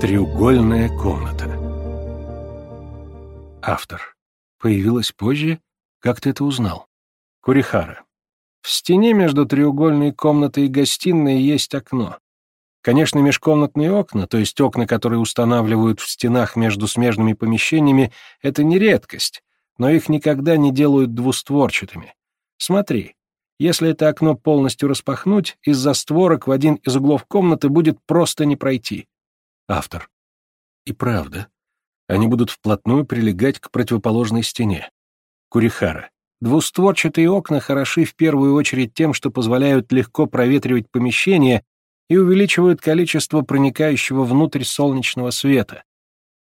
Треугольная комната. Автор. Появилась позже? Как ты это узнал? Курихара. В стене между треугольной комнатой и гостиной есть окно. Конечно, межкомнатные окна, то есть окна, которые устанавливают в стенах между смежными помещениями, это не редкость, но их никогда не делают двустворчатыми. Смотри, если это окно полностью распахнуть, из-за створок в один из углов комнаты будет просто не пройти. Автор. И правда, они будут вплотную прилегать к противоположной стене. Курихара. Двустворчатые окна хороши в первую очередь тем, что позволяют легко проветривать помещение и увеличивают количество проникающего внутрь солнечного света.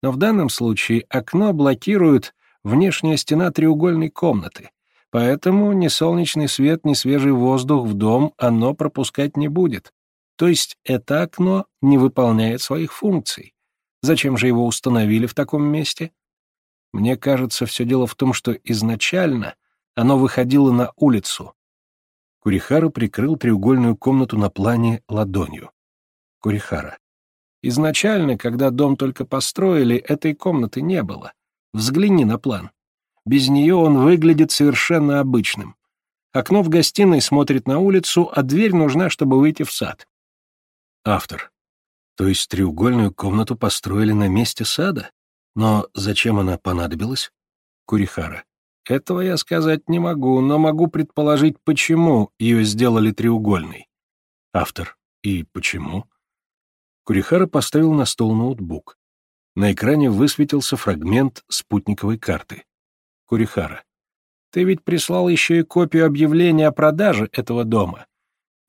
Но в данном случае окно блокирует внешняя стена треугольной комнаты, поэтому ни солнечный свет, ни свежий воздух в дом оно пропускать не будет. То есть это окно не выполняет своих функций. Зачем же его установили в таком месте? Мне кажется, все дело в том, что изначально оно выходило на улицу, Курихара прикрыл треугольную комнату на плане ладонью. Курихара. Изначально, когда дом только построили, этой комнаты не было. Взгляни на план. Без нее он выглядит совершенно обычным. Окно в гостиной смотрит на улицу, а дверь нужна, чтобы выйти в сад. Автор. То есть треугольную комнату построили на месте сада? Но зачем она понадобилась? Курихара. Этого я сказать не могу, но могу предположить, почему ее сделали треугольной. Автор. И почему? Курихара поставил на стол ноутбук. На экране высветился фрагмент спутниковой карты. Курихара. Ты ведь прислал еще и копию объявления о продаже этого дома.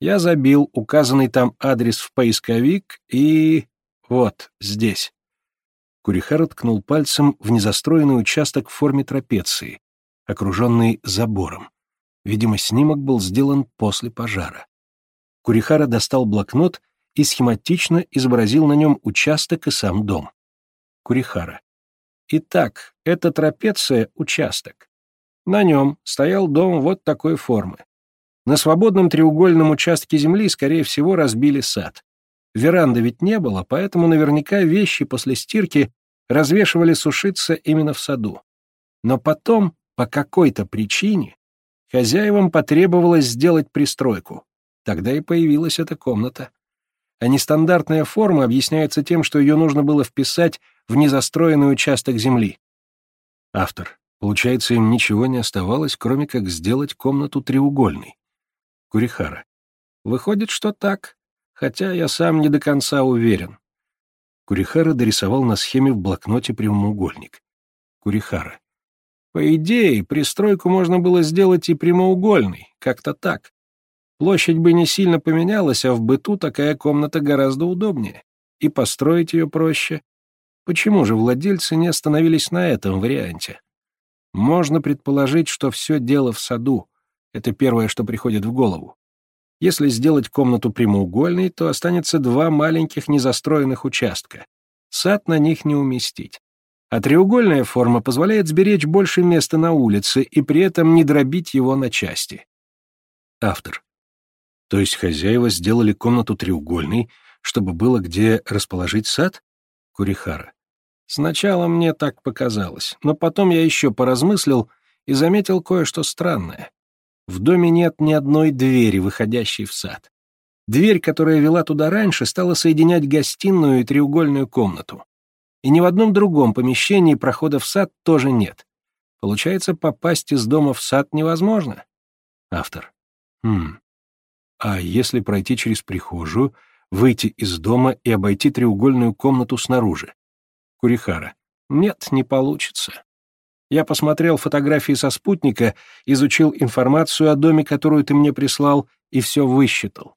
Я забил указанный там адрес в поисковик и... вот, здесь. Курихара ткнул пальцем в незастроенный участок в форме трапеции, окруженный забором. Видимо, снимок был сделан после пожара. Курихара достал блокнот и схематично изобразил на нем участок и сам дом. Курихара. Итак, эта трапеция — участок. На нем стоял дом вот такой формы. На свободном треугольном участке земли, скорее всего, разбили сад. Веранды ведь не было, поэтому наверняка вещи после стирки развешивали сушиться именно в саду. Но потом по какой-то причине хозяевам потребовалось сделать пристройку. Тогда и появилась эта комната. А нестандартная форма объясняется тем, что ее нужно было вписать в незастроенный участок земли. Автор. Получается, им ничего не оставалось, кроме как сделать комнату треугольной. Курихара. Выходит, что так, хотя я сам не до конца уверен. Курихара дорисовал на схеме в блокноте прямоугольник. Курихара. По идее, пристройку можно было сделать и прямоугольной, как-то так. Площадь бы не сильно поменялась, а в быту такая комната гораздо удобнее. И построить ее проще. Почему же владельцы не остановились на этом варианте? Можно предположить, что все дело в саду. Это первое, что приходит в голову. Если сделать комнату прямоугольной, то останется два маленьких незастроенных участка. Сад на них не уместить. А треугольная форма позволяет сберечь больше места на улице и при этом не дробить его на части. Автор. То есть хозяева сделали комнату треугольной, чтобы было где расположить сад? Курихара. Сначала мне так показалось, но потом я еще поразмыслил и заметил кое-что странное. В доме нет ни одной двери, выходящей в сад. Дверь, которая вела туда раньше, стала соединять гостиную и треугольную комнату и ни в одном другом помещении прохода в сад тоже нет. Получается, попасть из дома в сад невозможно. Автор. Хм. А если пройти через прихожую, выйти из дома и обойти треугольную комнату снаружи? Курихара. Нет, не получится. Я посмотрел фотографии со спутника, изучил информацию о доме, которую ты мне прислал, и все высчитал.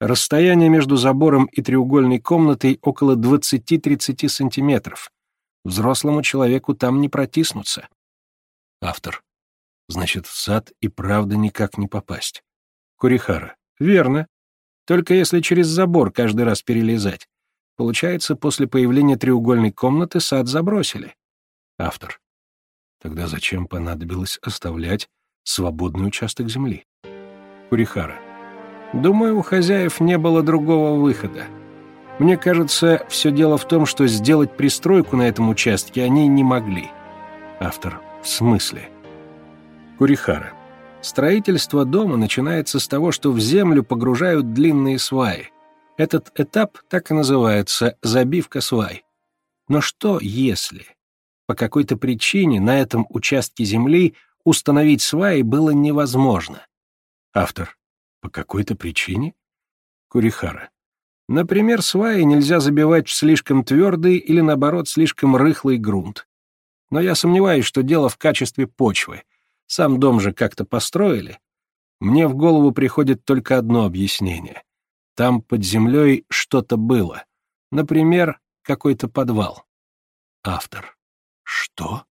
Расстояние между забором и треугольной комнатой около 20-30 сантиметров. Взрослому человеку там не протиснуться. Автор. Значит, в сад и правда никак не попасть. Курихара. Верно. Только если через забор каждый раз перелезать. Получается, после появления треугольной комнаты сад забросили. Автор. Тогда зачем понадобилось оставлять свободный участок земли? Курихара. Думаю, у хозяев не было другого выхода. Мне кажется, все дело в том, что сделать пристройку на этом участке они не могли. Автор. В смысле? Курихара. Строительство дома начинается с того, что в землю погружают длинные сваи. Этот этап так и называется «забивка свай». Но что если? По какой-то причине на этом участке земли установить сваи было невозможно. Автор. По какой-то причине? Курихара. Например, сваи нельзя забивать в слишком твердый или, наоборот, слишком рыхлый грунт. Но я сомневаюсь, что дело в качестве почвы. Сам дом же как-то построили. Мне в голову приходит только одно объяснение. Там под землей что-то было. Например, какой-то подвал. Автор. Что?